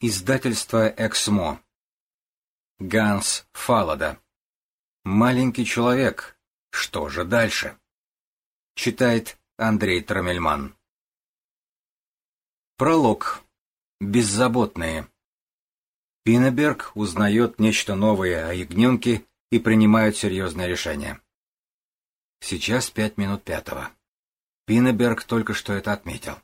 Издательство «Эксмо». Ганс Фалада. «Маленький человек. Что же дальше?» Читает Андрей Трамельман. Пролог. Беззаботные. Пинеберг узнает нечто новое о ягненке и принимает серьезное решение. Сейчас пять минут пятого. Пинеберг только что это отметил.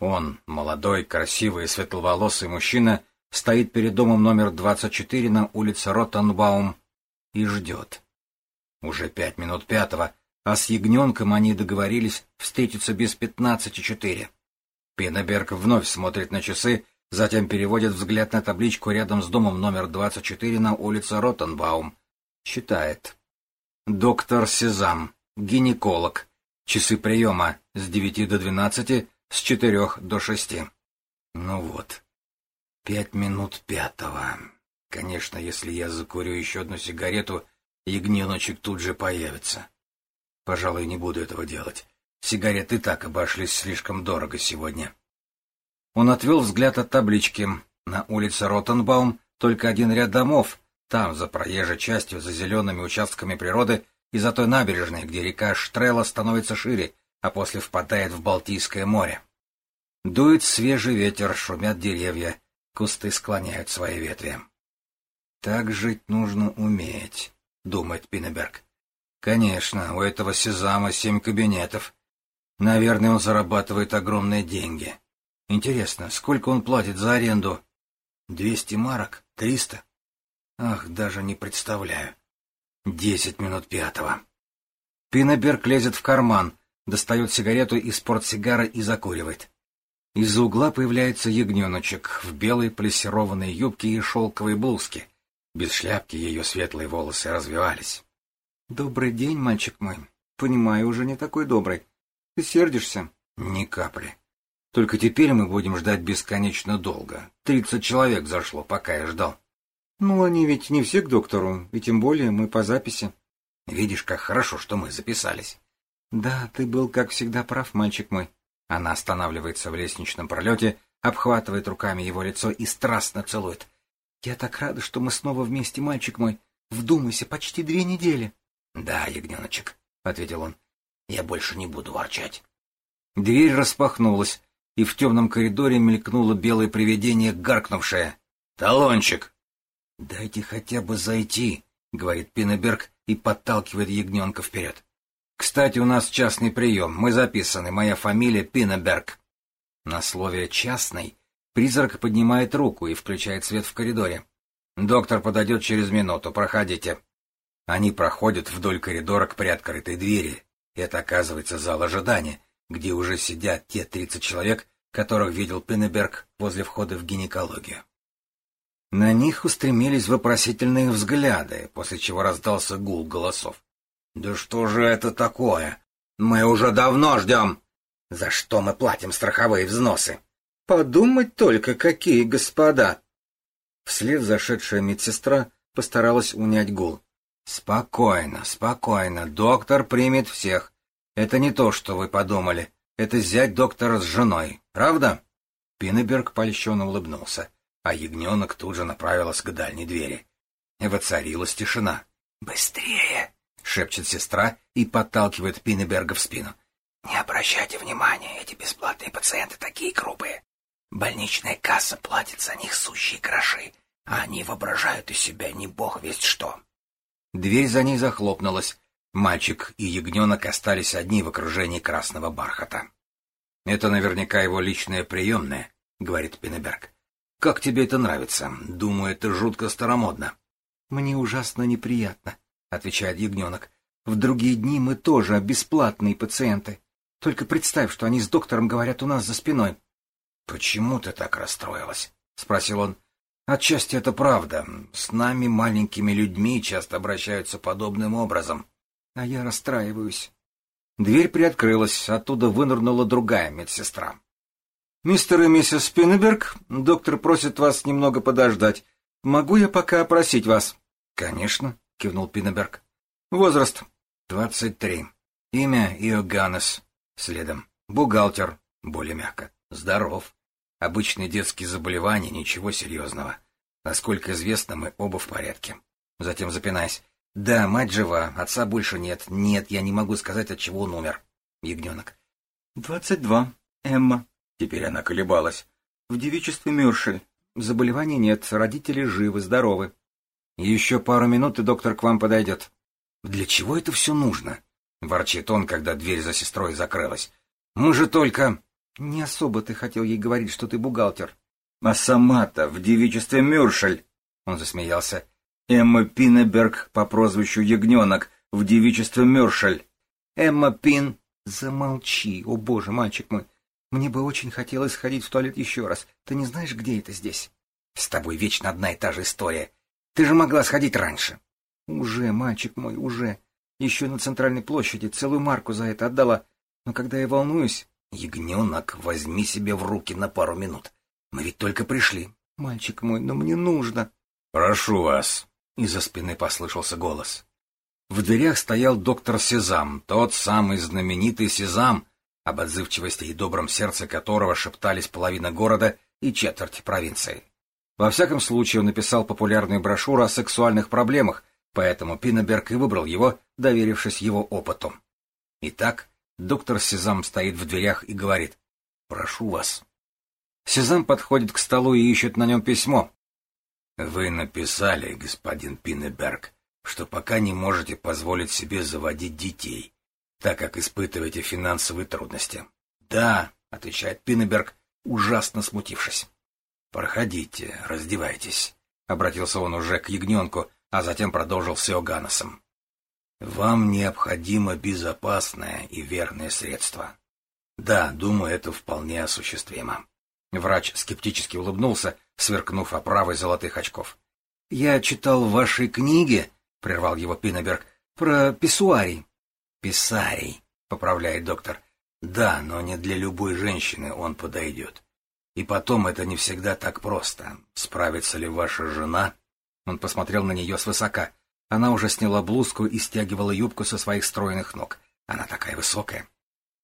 Он, молодой, красивый, светловолосый мужчина, стоит перед домом номер 24 на улице Роттенбаум и ждет. Уже пять минут пятого, а с ягненком они договорились встретиться без пятнадцати четыре. Пинеберг вновь смотрит на часы, затем переводит взгляд на табличку рядом с домом номер 24 на улице Роттенбаум. Читает. Доктор Сезам, гинеколог, Часы приема с девяти до двенадцати, с четырех до шести. Ну вот. Пять минут пятого. Конечно, если я закурю еще одну сигарету, ягненочек тут же появится. Пожалуй, не буду этого делать. Сигареты так обошлись слишком дорого сегодня. Он отвел взгляд от таблички. На улице Ротенбаум только один ряд домов. Там, за проезжей частью, за зелеными участками природы, и за той набережной, где река Штрела становится шире, а после впадает в Балтийское море. Дует свежий ветер, шумят деревья, кусты склоняют свои ветви. «Так жить нужно уметь», — думает Пинеберг. «Конечно, у этого Сезама семь кабинетов. Наверное, он зарабатывает огромные деньги. Интересно, сколько он платит за аренду? Двести марок? Триста? Ах, даже не представляю. Десять минут пятого. Пинеберг лезет в карман, достает сигарету из портсигара и закуривает. Из-за угла появляется ягненочек в белой плессированной юбке и шелковой блузке. Без шляпки ее светлые волосы развивались. «Добрый день, мальчик мой. Понимаю, уже не такой добрый. Ты сердишься?» «Ни капли. Только теперь мы будем ждать бесконечно долго. Тридцать человек зашло, пока я ждал. Ну, они ведь не все к доктору, и тем более мы по записи. Видишь, как хорошо, что мы записались. Да, ты был, как всегда, прав, мальчик мой. Она останавливается в лестничном пролете, обхватывает руками его лицо и страстно целует. Я так рада, что мы снова вместе, мальчик мой. Вдумайся, почти две недели. Да, ягненочек, — ответил он. Я больше не буду ворчать. Дверь распахнулась, и в темном коридоре мелькнуло белое привидение, гаркнувшее. «Талончик!» «Дайте хотя бы зайти», — говорит Пинеберг и подталкивает ягненка вперед. «Кстати, у нас частный прием. Мы записаны. Моя фамилия Пинеберг». На слове «частный» призрак поднимает руку и включает свет в коридоре. «Доктор подойдет через минуту. Проходите». Они проходят вдоль коридора к приоткрытой двери. Это, оказывается, зал ожидания, где уже сидят те тридцать человек, которых видел Пинеберг возле входа в гинекологию. На них устремились вопросительные взгляды, после чего раздался гул голосов. «Да что же это такое? Мы уже давно ждем! За что мы платим страховые взносы? Подумать только, какие господа!» Вслед зашедшая медсестра постаралась унять гул. «Спокойно, спокойно, доктор примет всех. Это не то, что вы подумали. Это зять доктора с женой, правда?» Пинеберг польщенно улыбнулся а ягненок тут же направилась к дальней двери. Воцарилась тишина. «Быстрее!» — шепчет сестра и подталкивает Пинеберга в спину. «Не обращайте внимания, эти бесплатные пациенты такие грубые. Больничная касса платит за них сущие гроши, а они воображают из себя не бог весть что». Дверь за ней захлопнулась. Мальчик и ягненок остались одни в окружении красного бархата. «Это наверняка его личная приемная», — говорит Пинеберг. Как тебе это нравится? Думаю, это жутко старомодно. Мне ужасно неприятно, отвечает ягненок. В другие дни мы тоже бесплатные пациенты. Только представь, что они с доктором говорят у нас за спиной. Почему ты так расстроилась? спросил он. Отчасти это правда. С нами, маленькими людьми, часто обращаются подобным образом. А я расстраиваюсь. Дверь приоткрылась, оттуда вынырнула другая медсестра. «Мистер и миссис Спиннеберг, доктор просит вас немного подождать. Могу я пока опросить вас?» «Конечно», — кивнул Пиннеберг. «Возраст?» «Двадцать три. Имя Иоганнес. Следом. Бухгалтер. Более мягко. Здоров. Обычные детские заболевания, ничего серьезного. Насколько известно, мы оба в порядке. Затем запинаясь. Да, мать жива, отца больше нет. Нет, я не могу сказать, от чего он умер. Ягненок. Двадцать два. Эмма. Теперь она колебалась. В девичестве Мюршель. Заболеваний нет, родители живы, здоровы. Еще пару минут, и доктор к вам подойдет. Для чего это все нужно? Ворчит он, когда дверь за сестрой закрылась. Мы же только... Не особо ты хотел ей говорить, что ты бухгалтер. А сама-то в девичестве Мюршель. Он засмеялся. Эмма Пинеберг по прозвищу Ягненок в девичестве Мюршель. Эмма Пин... Замолчи, о боже, мальчик мой. Мне бы очень хотелось сходить в туалет еще раз. Ты не знаешь, где это здесь? С тобой вечно одна и та же история. Ты же могла сходить раньше. Уже, мальчик мой, уже. Еще на центральной площади целую марку за это отдала. Но когда я волнуюсь... Ягненок, возьми себе в руки на пару минут. Мы ведь только пришли. Мальчик мой, но мне нужно. Прошу вас. Из-за спины послышался голос. В дверях стоял доктор Сезам, тот самый знаменитый Сезам, об отзывчивости и добром сердце которого шептались половина города и четверть провинции. Во всяком случае, он написал популярную брошюру о сексуальных проблемах, поэтому Пиннеберг и выбрал его, доверившись его опыту. Итак, доктор Сезам стоит в дверях и говорит «Прошу вас». Сезам подходит к столу и ищет на нем письмо. «Вы написали, господин Пиннеберг, что пока не можете позволить себе заводить детей, так как испытываете финансовые трудности. Да, отвечает Пиннеберг, ужасно смутившись. Проходите, раздевайтесь, обратился он уже к ягненку, а затем продолжил с Иоганнесом. Вам необходимо безопасное и верное средство. Да, думаю, это вполне осуществимо. Врач скептически улыбнулся, сверкнув оправой золотых очков. Я читал в вашей книге, прервал его Пиннеберг, про писсуарий. Писарий, поправляет доктор. Да, но не для любой женщины он подойдет. И потом это не всегда так просто. Справится ли ваша жена? Он посмотрел на нее свысока. Она уже сняла блузку и стягивала юбку со своих стройных ног. Она такая высокая.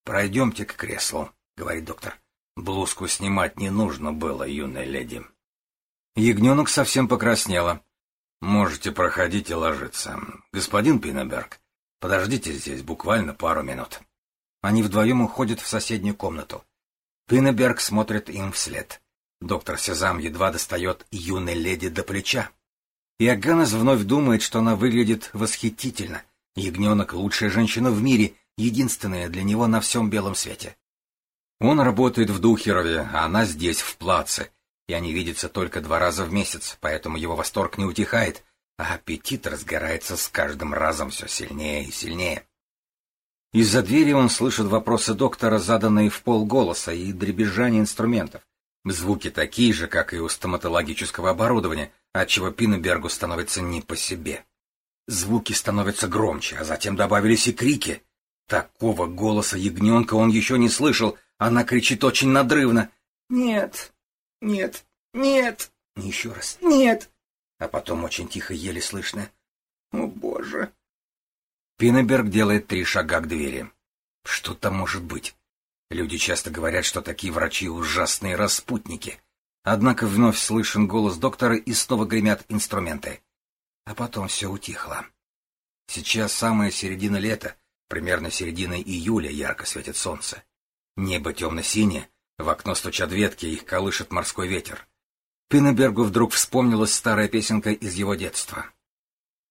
Пройдемте к креслу, говорит доктор. Блузку снимать не нужно было, юная леди. Ягненок совсем покраснела. Можете проходить и ложиться. Господин Пиннеберг, Подождите здесь буквально пару минут. Они вдвоем уходят в соседнюю комнату. Пиннеберг смотрит им вслед. Доктор Сезам едва достает юной леди до плеча. И Аганес вновь думает, что она выглядит восхитительно. Ягненок — лучшая женщина в мире, единственная для него на всем белом свете. Он работает в Духерове, а она здесь, в Плаце, и они видятся только два раза в месяц, поэтому его восторг не утихает, а аппетит разгорается с каждым разом все сильнее и сильнее. Из-за двери он слышит вопросы доктора, заданные в полголоса, и дребезжание инструментов. Звуки такие же, как и у стоматологического оборудования, отчего Пиннебергу становится не по себе. Звуки становятся громче, а затем добавились и крики. Такого голоса ягненка он еще не слышал, она кричит очень надрывно. «Нет, нет, нет!» Еще раз «Нет!» а потом очень тихо, еле слышно. «О, Боже!» Пиннеберг делает три шага к двери. Что там может быть? Люди часто говорят, что такие врачи ужасные распутники. Однако вновь слышен голос доктора, и снова гремят инструменты. А потом все утихло. Сейчас самая середина лета, примерно середина июля ярко светит солнце. Небо темно-синее, в окно стучат ветки, их колышет морской ветер. Пиннебергу вдруг вспомнилась старая песенка из его детства.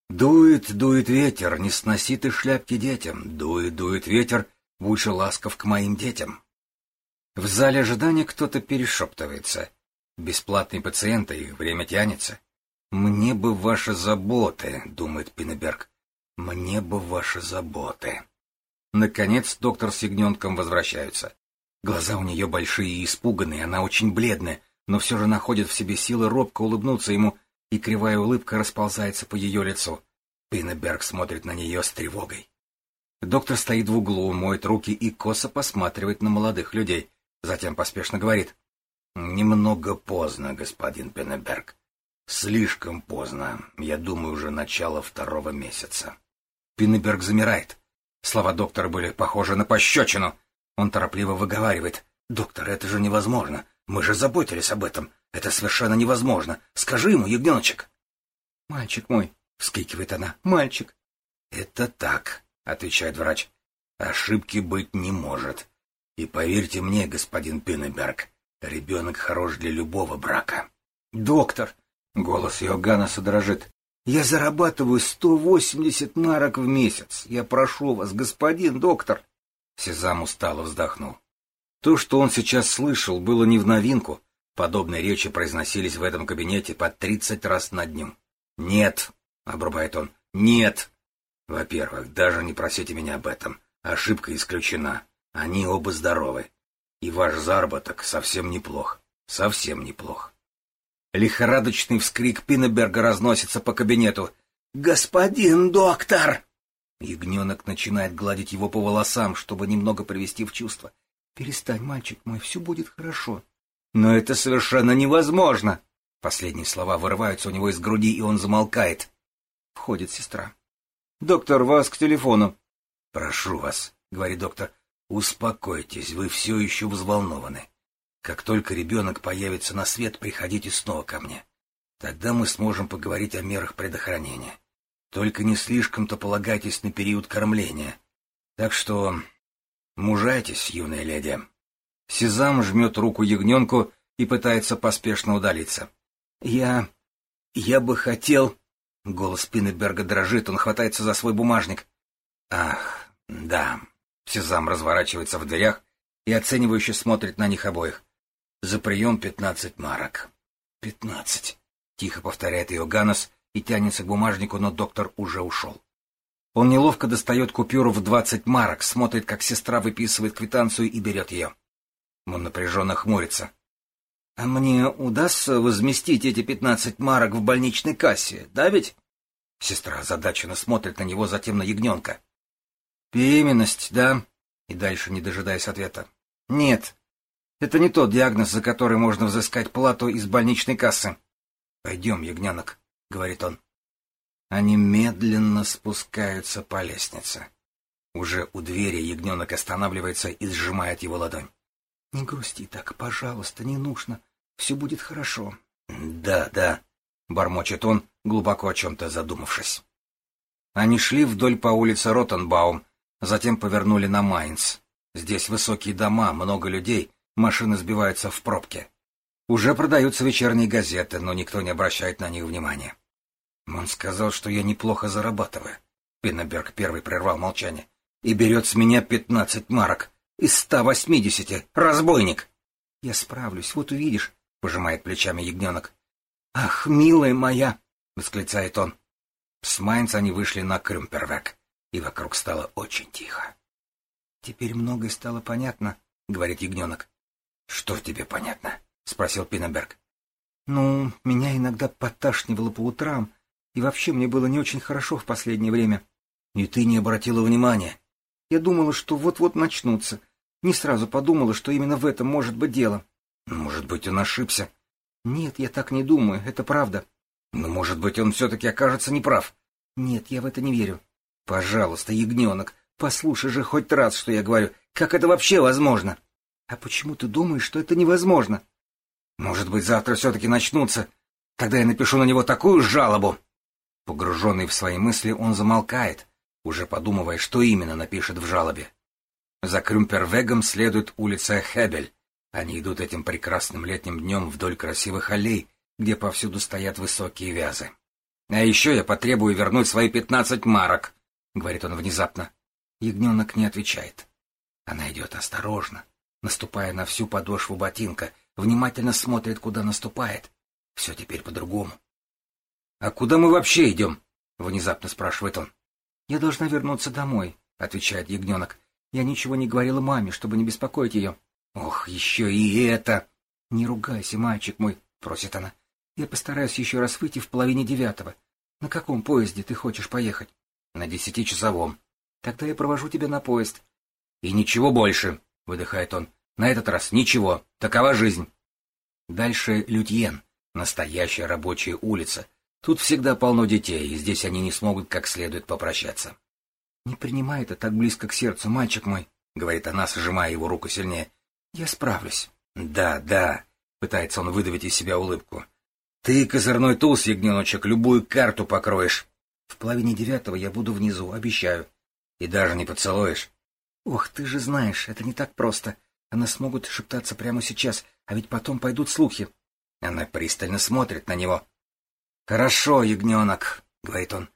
«Дует, дует ветер, не сноси ты шляпки детям, дует, дует ветер, будь ласков к моим детям». В зале ожидания кто-то перешептывается. Бесплатные пациенты, их время тянется. «Мне бы ваши заботы», — думает Пиннеберг. «Мне бы ваши заботы». Наконец доктор с ягненком возвращаются. Глаза у нее большие и испуганные, она очень бледная, но все же находит в себе силы робко улыбнуться ему, и кривая улыбка расползается по ее лицу. Пиннеберг смотрит на нее с тревогой. Доктор стоит в углу, моет руки и косо посматривает на молодых людей, затем поспешно говорит. «Немного поздно, господин Пеннеберг. Слишком поздно. Я думаю, уже начало второго месяца». Пиннеберг замирает. Слова доктора были похожи на пощечину. Он торопливо выговаривает. «Доктор, это же невозможно. Мы же заботились об этом. Это совершенно невозможно. Скажи ему, ягненочек. — Мальчик мой, — вскрикивает она, — мальчик. — Это так, — отвечает врач. — Ошибки быть не может. И поверьте мне, господин Пиннеберг, ребенок хорош для любого брака. — Доктор! — голос Иоганнеса дрожит. — Я зарабатываю сто восемьдесят марок в месяц. Я прошу вас, господин доктор. Сезам устало вздохнул. То, что он сейчас слышал, было не в новинку. Подобные речи произносились в этом кабинете по тридцать раз на дню. «Нет», — обрубает он, — «нет». Во-первых, даже не просите меня об этом. Ошибка исключена. Они оба здоровы. И ваш заработок совсем неплох. Совсем неплох. Лихорадочный вскрик Пиннеберга разносится по кабинету. «Господин доктор!» Ягненок начинает гладить его по волосам, чтобы немного привести в чувство. «Перестань, мальчик мой, все будет хорошо». «Но это совершенно невозможно!» Последние слова вырываются у него из груди, и он замолкает. Входит сестра. «Доктор, вас к телефону». «Прошу вас», — говорит доктор, — «успокойтесь, вы все еще взволнованы. Как только ребенок появится на свет, приходите снова ко мне. Тогда мы сможем поговорить о мерах предохранения. Только не слишком-то полагайтесь на период кормления. Так что мужайтесь, юная леди». Сезам жмет руку ягненку и пытается поспешно удалиться. «Я... я бы хотел...» Голос Пиннеберга дрожит, он хватается за свой бумажник. «Ах, да». Сезам разворачивается в дверях и оценивающе смотрит на них обоих. «За прием пятнадцать марок». «Пятнадцать», — тихо повторяет Иоганнес и тянется к бумажнику, но доктор уже ушел. Он неловко достает купюру в двадцать марок, смотрит, как сестра выписывает квитанцию и берет ее. Он напряженно хмурится. — А мне удастся возместить эти пятнадцать марок в больничной кассе, да ведь? Сестра озадаченно смотрит на него, затем на ягненка. — Беременность, да? И дальше, не дожидаясь ответа. — Нет. Это не тот диагноз, за который можно взыскать плату из больничной кассы. — Пойдем, ягненок, — говорит он. Они медленно спускаются по лестнице. Уже у двери ягненок останавливается и сжимает его ладонь. — Не грусти так, пожалуйста, не нужно. Все будет хорошо. — Да, да, — бормочет он, глубоко о чем-то задумавшись. Они шли вдоль по улице Ротенбаум, затем повернули на Майнц. Здесь высокие дома, много людей, машины сбиваются в пробке. Уже продаются вечерние газеты, но никто не обращает на них внимания. Он сказал, что я неплохо зарабатываю. Пиннеберг первый прервал молчание. И берет с меня пятнадцать марок. Из ста восьмидесяти. Разбойник! Я справлюсь, вот увидишь, — пожимает плечами ягненок. Ах, милая моя! — восклицает он. С Майнца они вышли на Крюмпервек, и вокруг стало очень тихо. — Теперь многое стало понятно, — говорит ягненок. — Что тебе понятно? — спросил Пиннеберг. — Ну, меня иногда поташнивало по утрам, и вообще мне было не очень хорошо в последнее время. — И ты не обратила внимания? Я думала, что вот-вот начнутся. Не сразу подумала, что именно в этом может быть дело. Может быть, он ошибся? Нет, я так не думаю, это правда. Но, может быть, он все-таки окажется неправ? Нет, я в это не верю. Пожалуйста, ягненок, послушай же хоть раз, что я говорю. Как это вообще возможно? А почему ты думаешь, что это невозможно? Может быть, завтра все-таки начнутся. Тогда я напишу на него такую жалобу. Погруженный в свои мысли, он замолкает, уже подумывая, что именно напишет в жалобе. За Крюмпервегом следует улица Хебель. Они идут этим прекрасным летним днем вдоль красивых аллей, где повсюду стоят высокие вязы. «А еще я потребую вернуть свои пятнадцать марок», — говорит он внезапно. Ягненок не отвечает. Она идет осторожно, наступая на всю подошву ботинка, внимательно смотрит, куда наступает. Все теперь по-другому. «А куда мы вообще идем?» — внезапно спрашивает он. «Я должна вернуться домой», — отвечает ягненок. «Я ничего не говорила маме, чтобы не беспокоить ее». «Ох, еще и это!» «Не ругайся, мальчик мой», — просит она. «Я постараюсь еще раз выйти в половине девятого. На каком поезде ты хочешь поехать?» «На десятичасовом». «Тогда я провожу тебя на поезд». «И ничего больше», — выдыхает он. «На этот раз ничего. Такова жизнь». Дальше Лютьен, настоящая рабочая улица, Тут всегда полно детей, и здесь они не смогут как следует попрощаться. — Не принимай это так близко к сердцу, мальчик мой, — говорит она, сжимая его руку сильнее. — Я справлюсь. — Да, да, — пытается он выдавить из себя улыбку. «Ты, козырной туз, ягненочек, любую карту покроешь. В половине девятого я буду внизу, обещаю. И даже не поцелуешь». «Ох, ты же знаешь, это не так просто. Она смогут шептаться прямо сейчас, а ведь потом пойдут слухи». Она пристально смотрит на него. «Хорошо, ягненок», — говорит он.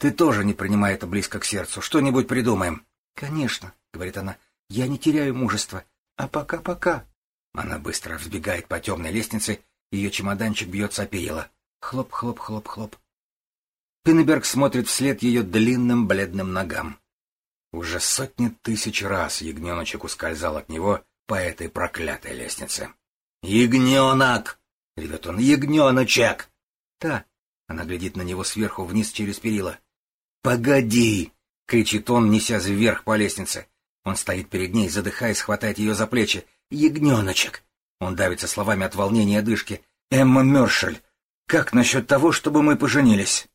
«Ты тоже не принимай это близко к сердцу. Что-нибудь придумаем». «Конечно», — говорит она, — «я не теряю мужества. А пока-пока». Она быстро взбегает по темной лестнице, ее чемоданчик бьется о перила. Хлоп-хлоп-хлоп-хлоп. Пиннеберг смотрит вслед ее длинным бледным ногам. Уже сотни тысяч раз ягненочек ускользал от него по этой проклятой лестнице. «Ягненок!» — ревет он. «Ягненочек!» «Да!» — она глядит на него сверху вниз через перила. «Погоди!» — кричит он, неся вверх по лестнице. Он стоит перед ней, задыхаясь, хватает ее за плечи. «Ягненочек!» Он давится словами от волнения и одышки. «Эмма Мершель, как насчет того, чтобы мы поженились?»